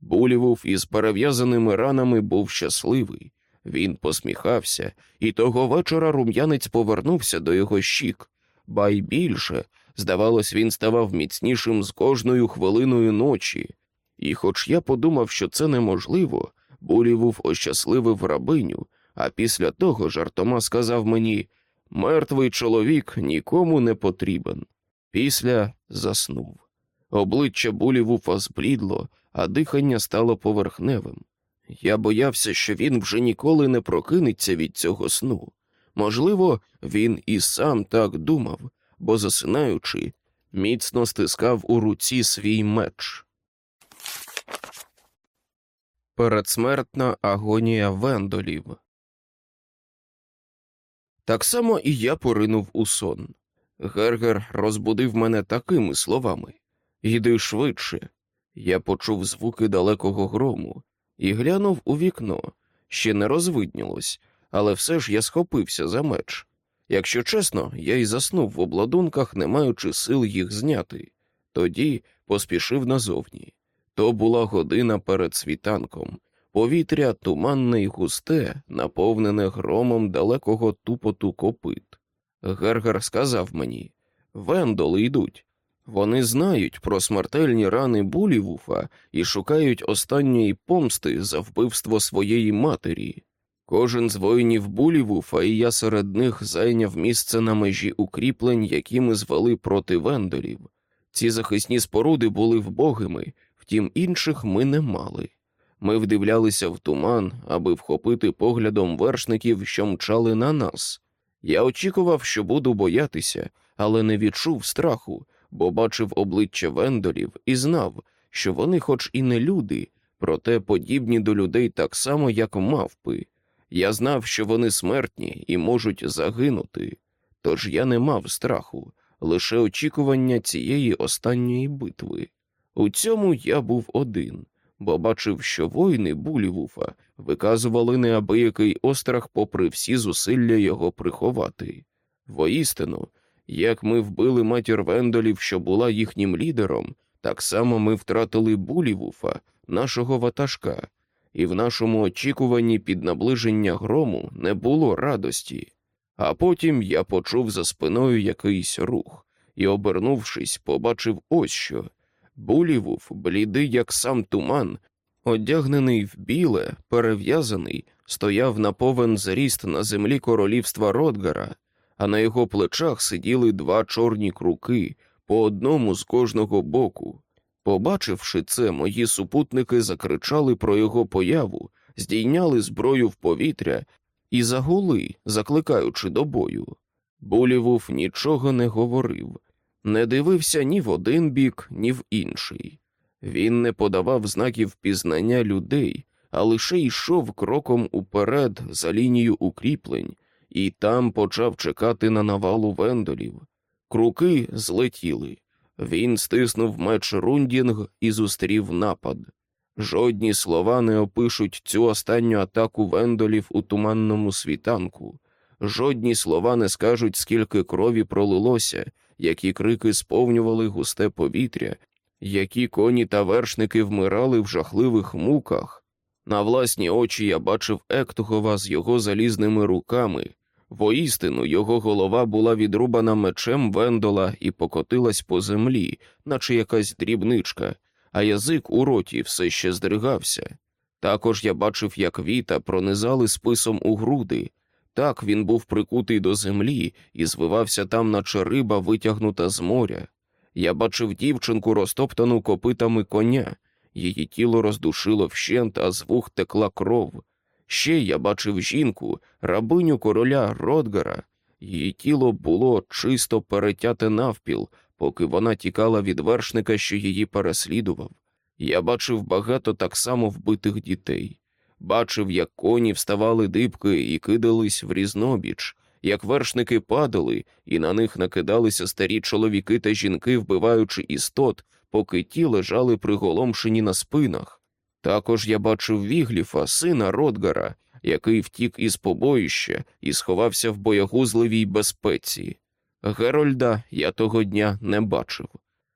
Булівув із перев'язаними ранами був щасливий. Він посміхався, і того вечора рум'янець повернувся до його щік, ба й більше, здавалось, він ставав міцнішим з кожною хвилиною ночі. І, хоч я подумав, що це неможливо, Булівув ощасливив рабиню, а після того жартома сказав мені мертвий чоловік нікому не потрібен. Після заснув. Обличчя Булівуфа зблідло, а дихання стало поверхневим. Я боявся, що він вже ніколи не прокинеться від цього сну. Можливо, він і сам так думав, бо, засинаючи, міцно стискав у руці свій меч. Передсмертна агонія вендолів. Так само і я поринув у сон. Гергер розбудив мене такими словами Йди швидше. Я почув звуки далекого грому і глянув у вікно. Ще не розвиднілось, але все ж я схопився за меч. Якщо чесно, я й заснув в обладунках, не маючи сил їх зняти. Тоді поспішив назовні. То була година перед світанком. Повітря туманне й густе, наповнене громом далекого тупоту копит. Гергер сказав мені Вендоли йдуть. Вони знають про смертельні рани Булівуфа і шукають останньої помсти за вбивство своєї матері. Кожен з воїнів Булівуфа, і я серед них зайняв місце на межі укріплень, які ми звели проти вендорів. Ці захисні споруди були вбогими, втім інших ми не мали. Ми вдивлялися в туман, аби вхопити поглядом вершників, що мчали на нас. Я очікував, що буду боятися, але не відчув страху, бо бачив обличчя вендорів і знав, що вони, хоч і не люди, проте подібні до людей так само, як мавпи. Я знав, що вони смертні і можуть загинути, тож я не мав страху, лише очікування цієї останньої битви. У цьому я був один, бо бачив, що воїни Булівуфа виказували неабиякий острах, попри всі зусилля його приховати. Воістину, як ми вбили матір Вендолів, що була їхнім лідером, так само ми втратили Булівуфа, нашого ватажка, і в нашому очікуванні під наближення грому не було радості. А потім я почув за спиною якийсь рух і, обернувшись, побачив ось що. Булівув, блідий, як сам туман, одягнений в біле, перев'язаний, стояв на повен зріст на землі королівства Ротгара, а на його плечах сиділи два чорні круки по одному з кожного боку. Побачивши це, мої супутники закричали про його появу, здійняли зброю в повітря і загули, закликаючи до бою. Булівув нічого не говорив, не дивився ні в один бік, ні в інший. Він не подавав знаків пізнання людей, а лише йшов кроком уперед за лінію укріплень, і там почав чекати на навалу вендолів. Круки злетіли. Він стиснув меч Рундінг і зустрів напад. Жодні слова не опишуть цю останню атаку вендолів у туманному світанку, жодні слова не скажуть, скільки крові пролилося, які крики сповнювали густе повітря, які коні та вершники вмирали в жахливих муках. На власні очі я бачив Ектухова з його залізними руками. Воістину його голова була відрубана мечем вендола і покотилась по землі, наче якась дрібничка, а язик у роті все ще здригався. Також я бачив, як віта пронизали списом у груди. Так він був прикутий до землі і звивався там, наче риба, витягнута з моря. Я бачив дівчинку, розтоптану копитами коня, її тіло роздушило вщент, а з вух текла кров. Ще я бачив жінку, рабиню короля Ротгара. Її тіло було чисто перетяте навпіл, поки вона тікала від вершника, що її переслідував. Я бачив багато так само вбитих дітей, бачив, як коні вставали дибки і кидались в різнобіч, як вершники падали, і на них накидалися старі чоловіки та жінки, вбиваючи істот, поки ті лежали приголомшені на спинах. Також я бачив Вігліфа, сина Ротгара, який втік із побоїща і сховався в боягузливій безпеці. Герольда я того дня не бачив.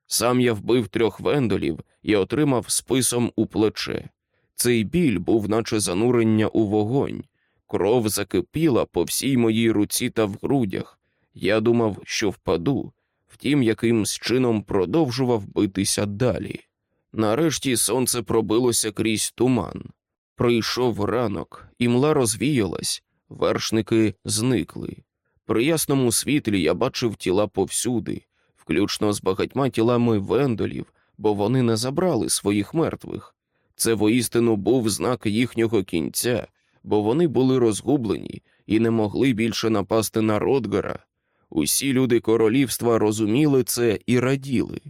Сам я вбив трьох вендолів і отримав списом у плече. Цей біль був, наче занурення у вогонь. Кров закипіла по всій моїй руці та в грудях. Я думав, що впаду, втім, якимсь чином продовжував битися далі. Нарешті сонце пробилося крізь туман. Прийшов ранок, імла розвіялась, вершники зникли. При ясному світлі я бачив тіла повсюди, включно з багатьма тілами вендолів, бо вони не забрали своїх мертвих. Це воістину був знак їхнього кінця, бо вони були розгублені і не могли більше напасти на Ротгара. Усі люди королівства розуміли це і раділи.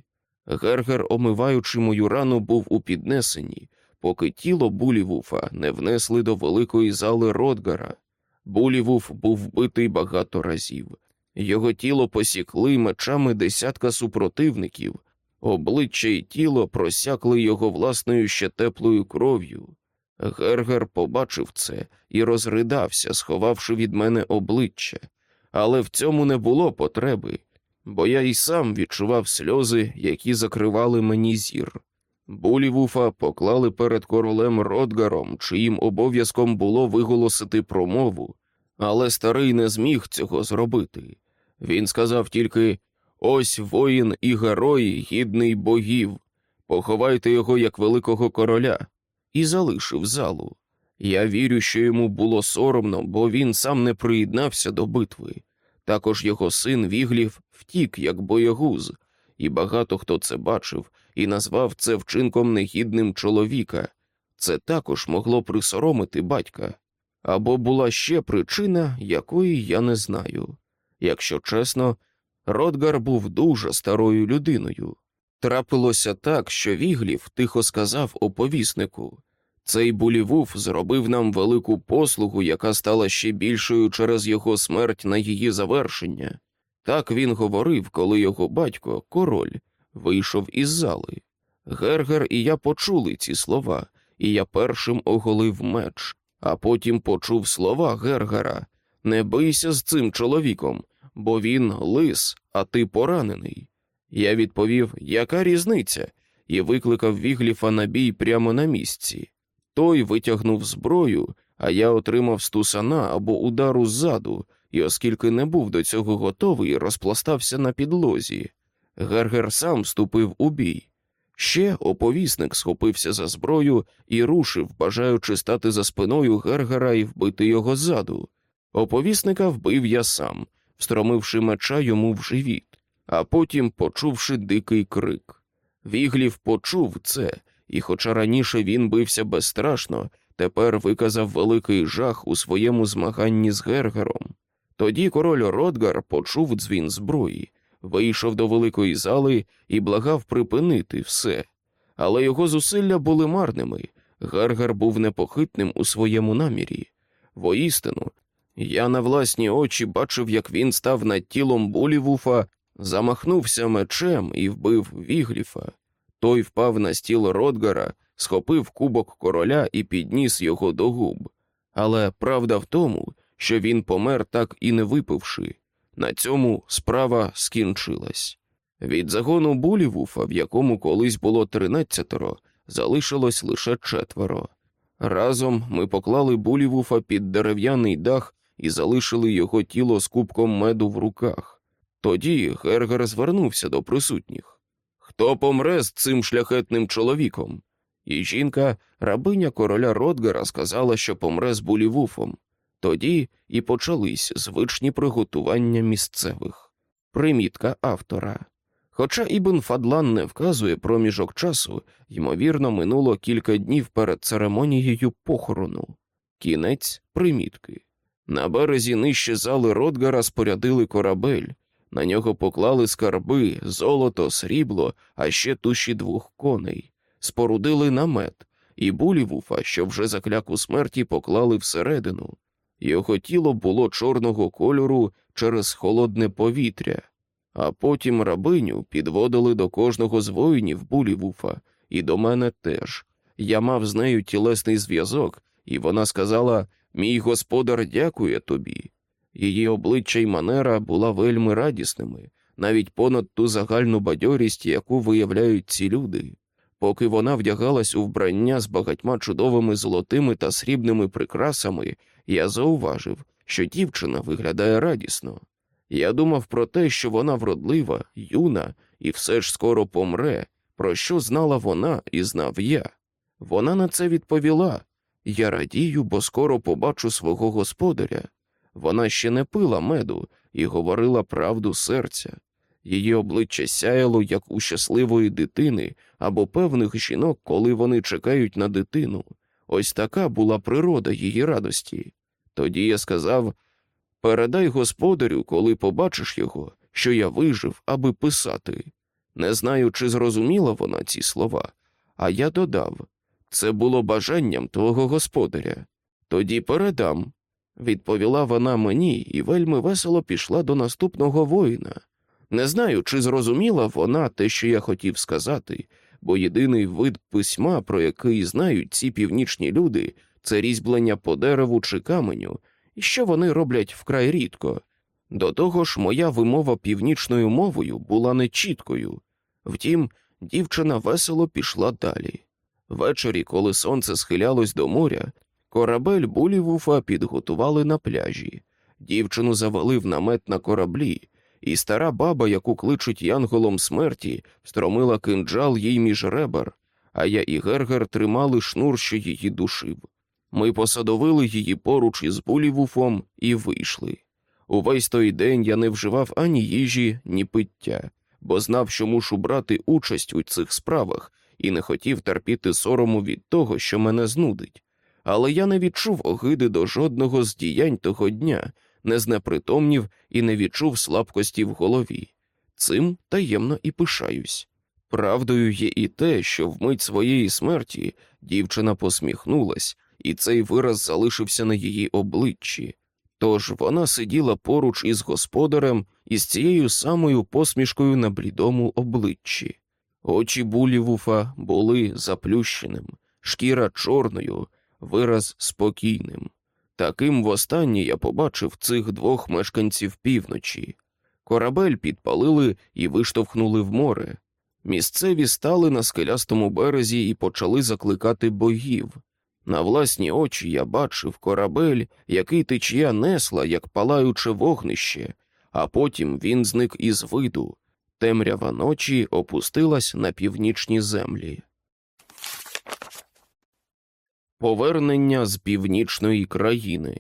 Гергер, омиваючи мою рану, був у піднесенні, поки тіло Булівуфа не внесли до великої зали Ротгара. Булівуф був вбитий багато разів. Його тіло посікли мечами десятка супротивників. Обличчя й тіло просякли його власною ще теплою кров'ю. Гергер побачив це і розридався, сховавши від мене обличчя, але в цьому не було потреби, бо я й сам відчував сльози, які закривали мені зір. Булівуфа поклали перед королем Ротгаром, чиїм обов'язком було виголосити промову, але старий не зміг цього зробити. Він сказав тільки ось воїн і герой, гідний богів, поховайте його як великого короля, і залишив залу. Я вірю, що йому було соромно, бо він сам не приєднався до битви. Також його син Віглів втік, як боягуз, і багато хто це бачив і назвав це вчинком негідним чоловіка. Це також могло присоромити батька. Або була ще причина, якої я не знаю. Якщо чесно, Ротгар був дуже старою людиною. Трапилося так, що Віглів тихо сказав оповіснику цей булівуф зробив нам велику послугу, яка стала ще більшою через його смерть на її завершення. Так він говорив, коли його батько, король, вийшов із зали. Гергер і я почули ці слова, і я першим оголив меч, а потім почув слова Гергера Не бийся з цим чоловіком, бо він лис, а ти поранений. Я відповів, яка різниця, і викликав Вігліфа на бій прямо на місці. Той витягнув зброю, а я отримав стусана або удару ззаду, і, оскільки не був до цього готовий, розпластався на підлозі. Гергер сам вступив у бій. Що оповісник схопився за зброю і рушив, бажаючи стати за спиною Гергера і вбити його ззаду. Оповісника вбив я сам, встромивши меча йому в живіт, а потім почувши дикий крик. Віглів почув це, і, хоча раніше він бився безстрашно, тепер виказав великий жах у своєму змаганні з Гергером. Тоді король Ротгар почув дзвін зброї, вийшов до великої зали і благав припинити все. Але його зусилля були марними. Гергер був непохитним у своєму намірі. Воістину, я на власні очі бачив, як він став над тілом Булівуфа, замахнувся мечем і вбив Вігліфа. Той впав на стіл Ротгара, схопив кубок короля і підніс його до губ. Але правда в тому, що він помер так і не випивши. На цьому справа скінчилась. Від загону Булівуфа, в якому колись було тринадцятеро, залишилось лише четверо. Разом ми поклали Булівуфа під дерев'яний дах і залишили його тіло з кубком меду в руках. Тоді Гергер звернувся до присутніх. Хто помре з цим шляхетним чоловіком? І жінка, рабиня короля Ротгера, сказала, що помре з Булівуфом. Тоді і почались звичні приготування місцевих. Примітка автора. Хоча Ібн Фадлан не вказує проміжок часу, ймовірно, минуло кілька днів перед церемонією похорону. Кінець примітки. На березі нижче зали Ротгара спорядили корабель, на нього поклали скарби, золото, срібло, а ще туші двох коней, спорудили намет, і булівуфа, що вже закляк у смерті, поклали всередину. Його тіло було чорного кольору через холодне повітря, а потім рабиню підводили до кожного з воїнів булівуфа, і до мене теж. Я мав з нею тілесний зв'язок, і вона сказала: Мій господар дякує тобі. Її обличчя й манера була вельми радісними, навіть понад ту загальну бадьорість, яку виявляють ці люди. Поки вона вдягалась у вбрання з багатьма чудовими золотими та срібними прикрасами, я зауважив, що дівчина виглядає радісно. Я думав про те, що вона вродлива, юна і все ж скоро помре, про що знала вона і знав я. Вона на це відповіла я радію, бо скоро побачу свого господаря. Вона ще не пила меду і говорила правду серця. Її обличчя сяяло, як у щасливої дитини або певних жінок, коли вони чекають на дитину. Ось така була природа її радості. Тоді я сказав передай господарю, коли побачиш його, що я вижив, аби писати. Не знаю, чи зрозуміла вона ці слова, а я додав це було бажанням твого господаря. Тоді передам, відповіла вона мені і вельми весело пішла до наступного воїна. Не знаю, чи зрозуміла вона те, що я хотів сказати, бо єдиний вид письма, про який знають ці північні люди, це різьблення по дереву чи каменю, і що вони роблять вкрай рідко. До того ж, моя вимова північною мовою була нечіткою. Втім, дівчина весело пішла далі. Ввечері, коли сонце схилялось до моря, корабель Булівуфа підготували на пляжі. Дівчину завалив намет на кораблі, і стара баба, яку кличуть янголом смерті, стромила кинджал їй між ребер, а я і Гергер тримали шнур, що її душив. Ми посадовили її поруч із Булівуфом і вийшли. Увесь той день я не вживав ані їжі, ні пиття, бо знав, що мушу брати участь у цих справах, і не хотів терпіти сорому від того, що мене знудить. Але я не відчув огиди до жодного з діянь того дня, не знепритомнів і не відчув слабкості в голові. Цим таємно і пишаюсь. Правдою є і те, що вмить своєї смерті дівчина посміхнулась, і цей вираз залишився на її обличчі. Тож вона сиділа поруч із господарем із цією самою посмішкою на блідому обличчі. Очі булівуфа були заплющеним, шкіра чорною, вираз спокійним. Таким востаннє я побачив цих двох мешканців півночі. Корабель підпалили і виштовхнули в море. Місцеві стали на скелястому березі і почали закликати богів. На власні очі я бачив корабель, який течія несла, як палаюче вогнище, а потім він зник із виду. Темрява ночі опустилась на північні землі. Повернення з північної країни.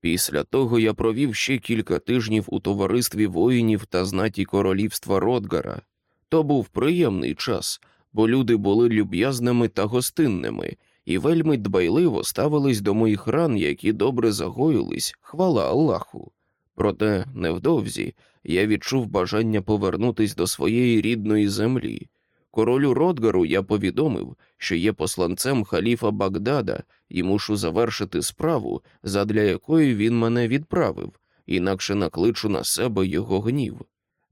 Після того я провів ще кілька тижнів у товаристві воїнів та знаті королівства Ротгара. То був приємний час, бо люди були люб'язними та гостинними і вельми дбайливо ставились до моїх ран, які добре загоїлись, хвала Аллаху. Проте невдовзі я відчув бажання повернутись до своєї рідної землі. Королю Ротгару я повідомив, що є посланцем халіфа Багдада і мушу завершити справу, задля якої він мене відправив, інакше накличу на себе його гнів.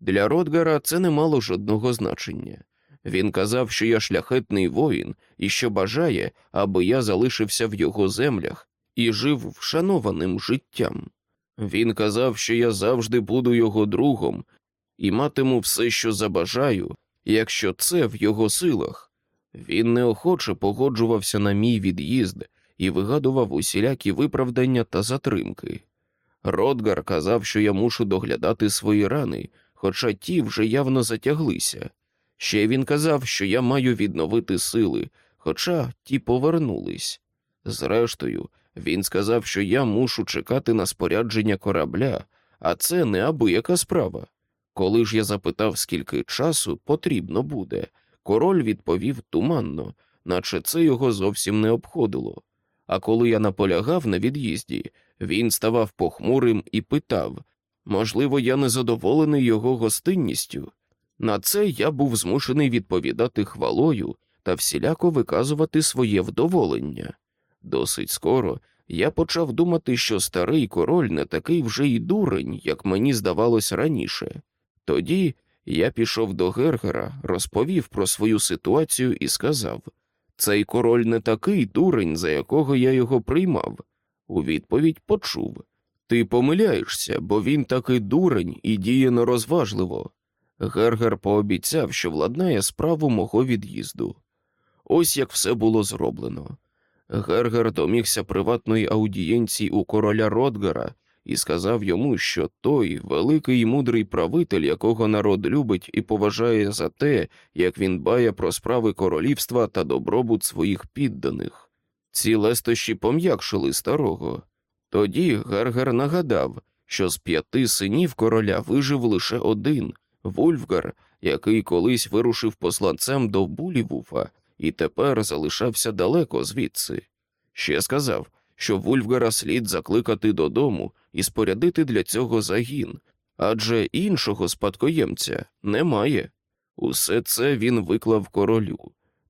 Для Ротгара це не мало жодного значення. Він казав, що я шляхетний воїн і що бажає, аби я залишився в його землях і жив вшанованим життям. Він казав, що я завжди буду його другом і матиму все, що забажаю, якщо це в його силах. Він неохоче погоджувався на мій від'їзд і вигадував усілякі виправдання та затримки. Ротгар казав, що я мушу доглядати свої рани, хоча ті вже явно затяглися. Ще він казав, що я маю відновити сили, хоча ті повернулись. Зрештою, він сказав, що я мушу чекати на спорядження корабля, а це неабияка справа. Коли ж я запитав, скільки часу потрібно буде, король відповів туманно, наче це його зовсім не обходило. А коли я наполягав на від'їзді, він ставав похмурим і питав можливо, я незадоволений його гостинністю. На це я був змушений відповідати хвалою та всіляко виказувати своє вдоволення. Досить скоро я почав думати, що старий король не такий вже й дурень, як мені здавалось раніше. Тоді я пішов до Гергера, розповів про свою ситуацію і сказав цей король не такий дурень, за якого я його приймав. У відповідь почув Ти помиляєшся, бо він такий дурень і діє нерозважливо. Гергер пообіцяв, що владнає справу мого від'їзду. Ось як все було зроблено. Гергер домігся приватної аудієнції у короля Ротгара і сказав йому, що той великий і мудрий правитель, якого народ любить і поважає за те, як він бає про справи королівства та добробут своїх підданих. Ці лестощі пом'якшили старого. Тоді Гергер нагадав, що з п'яти синів короля вижив лише один Вульфгар, який колись вирушив посланцем до Булівуфа і тепер залишався далеко звідси. Ще сказав, що Вульфгара слід закликати додому і спорядити для цього загін, адже іншого спадкоємця немає. Усе це він виклав королю.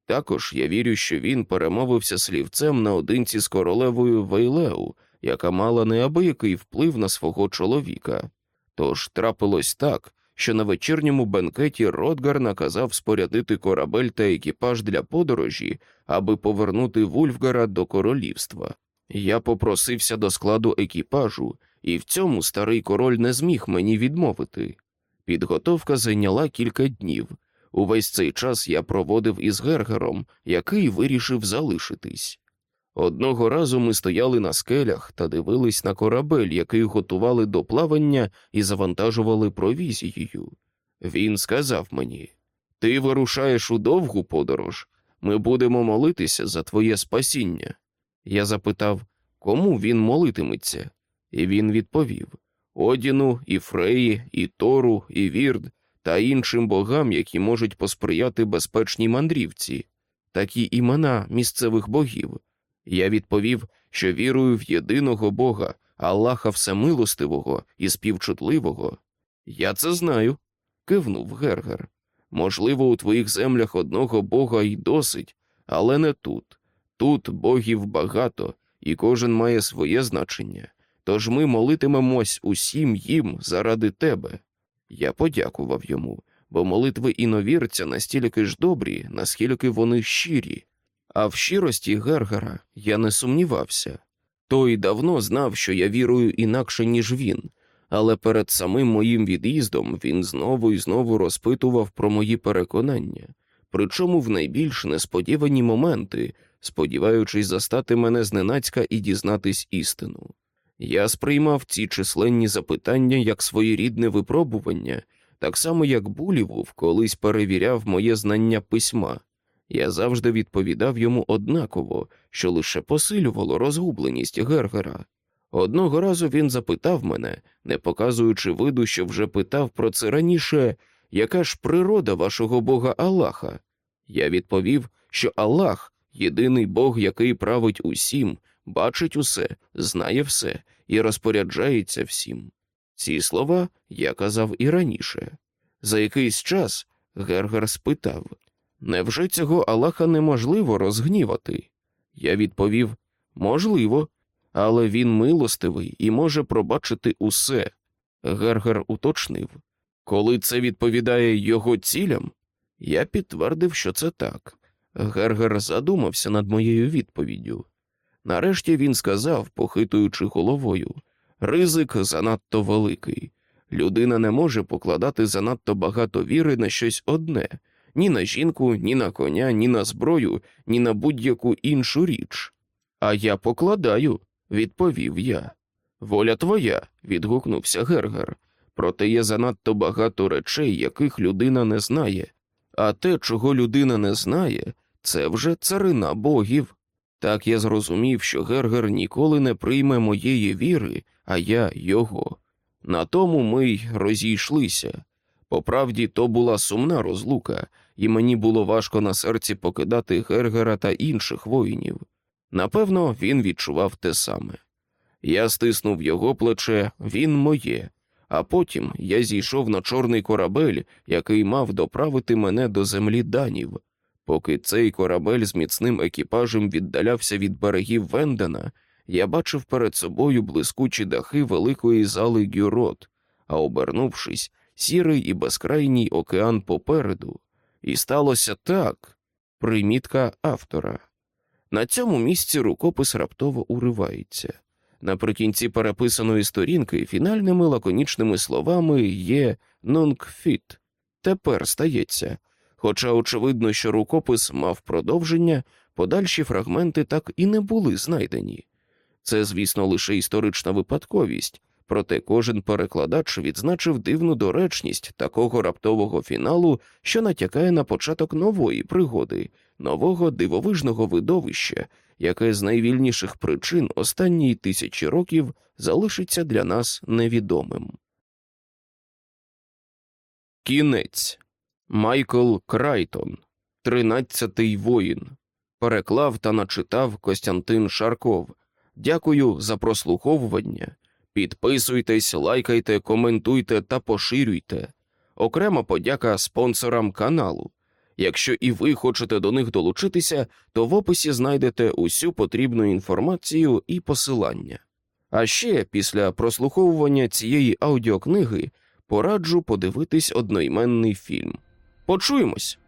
Також я вірю, що він перемовився слівцем наодинці з королевою Вейлеу, яка мала неабиякий вплив на свого чоловіка. Тож трапилось так, що на вечірньому бенкеті Ротгар наказав спорядити корабель та екіпаж для подорожі, аби повернути Вульфгара до королівства. Я попросився до складу екіпажу, і в цьому старий король не зміг мені відмовити. Підготовка зайняла кілька днів. Увесь цей час я проводив із Гергером, який вирішив залишитись. Одного разу ми стояли на скелях та дивились на корабель, який готували до плавання і завантажували провізією. Він сказав мені: Ти вирушаєш у довгу подорож, ми будемо молитися за твоє спасіння. Я запитав, кому він молитиметься, і він відповів Одіну, і Фреї, і Тору, і Вірд та іншим богам, які можуть посприяти безпечній мандрівці, такі імена місцевих богів. Я відповів, що вірую в єдиного Бога, Аллаха Всемилостивого і співчутливого. Я це знаю, кивнув Гергер. Можливо, у твоїх землях одного бога й досить, але не тут. Тут богів багато, і кожен має своє значення. Тож ми молитимемось усім їм заради тебе. Я подякував йому, бо молитви іновірця настільки ж добрі, наскільки вони щирі. А в щирості Гергера я не сумнівався. Той давно знав, що я вірую інакше, ніж він, але перед самим моїм від'їздом він знову і знову розпитував про мої переконання, причому в найбільш несподівані моменти, сподіваючись застати мене зненацька і дізнатись істину. Я сприймав ці численні запитання як своєрідне випробування, так само як Булівув колись перевіряв моє знання письма. Я завжди відповідав йому однаково, що лише посилювало розгубленість Гергера. Одного разу він запитав мене, не показуючи виду, що вже питав про це раніше, яка ж природа вашого бога Аллаха? Я відповів, що Аллах єдиний Бог, який править усім, бачить усе, знає все і розпоряджається всім. Ці слова я казав і раніше. За якийсь час Гергер спитав Невже цього Аллаха неможливо розгнівати? Я відповів можливо, але він милостивий і може пробачити усе. Гергер уточнив. Коли це відповідає його цілям, я підтвердив, що це так. Гергер задумався над моєю відповіддю. Нарешті він сказав, похитуючи головою, ризик занадто великий. Людина не може покладати занадто багато віри на щось одне ні на жінку, ні на коня, ні на зброю, ні на будь-яку іншу річ. А я покладаю, відповів я. Воля твоя, відгукнувся Гергер. Проте є занадто багато речей, яких людина не знає, а те, чого людина не знає, це вже царина богів. Так я зрозумів, що Гергер ніколи не прийме моєї віри, а я його. На тому ми й розійшлися. По правді, то була сумна розлука, і мені було важко на серці покидати Гергера та інших воїнів. Напевно, він відчував те саме. Я стиснув його плече, він моє, а потім я зійшов на чорний корабель, який мав доправити мене до землі данів. Поки цей корабель з міцним екіпажем віддалявся від берегів Вендена, я бачив перед собою блискучі дахи великої зали Гюрот, а обернувшись, сірий і безкрайній океан попереду. І сталося так. Примітка автора. На цьому місці рукопис раптово уривається. Наприкінці переписаної сторінки фінальними лаконічними словами є «нонкфіт» тепер стається. Хоча очевидно, що рукопис мав продовження, подальші фрагменти так і не були знайдені. Це, звісно, лише історична випадковість, проте кожен перекладач відзначив дивну доречність такого раптового фіналу, що натякає на початок нової пригоди, нового дивовижного видовища, яке з найвільніших причин останньої тисячі років залишиться для нас невідомим. Кінець Майкл Крайтон, Тринадцятий воїн. Переклав та начитав Костянтин Шарков. Дякую за прослуховування. Підписуйтесь, лайкайте, коментуйте та поширюйте. Окрема подяка спонсорам каналу. Якщо і ви хочете до них долучитися, то в описі знайдете усю потрібну інформацію і посилання. А ще після прослуховування цієї аудіокниги пораджу подивитись одноіменний фільм. Почуємось!